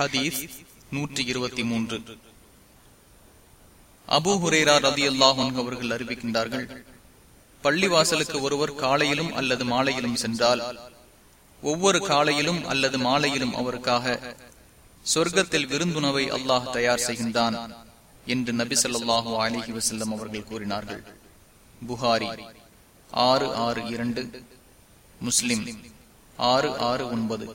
ஹதீஸ் நூற்றி இருபத்தி மூன்று. அபு ஹுரேரா ரதி அல்லாஹன் அவர்கள் அறிவிக்கின்றார்கள் பள்ளிவாசலுக்கு ஒருவர் காலையிலும் அல்லது மாலையிலும் சென்றால் ஒவ்வொரு காலையிலும் அல்லது மாலையிலும் அவருக்காக சொர்க்கத்தில் விருந்துணவை அல்லாஹ் தயார் செய்கின்றான் என்று நபி சொல்லாஹு அலிஹி வசல்லம் அவர்கள் கூறினார்கள். புகாரி ஆறு ஆறு இரண்டு முஸ்லிம் ஆறு ஆறு ஒன்பது.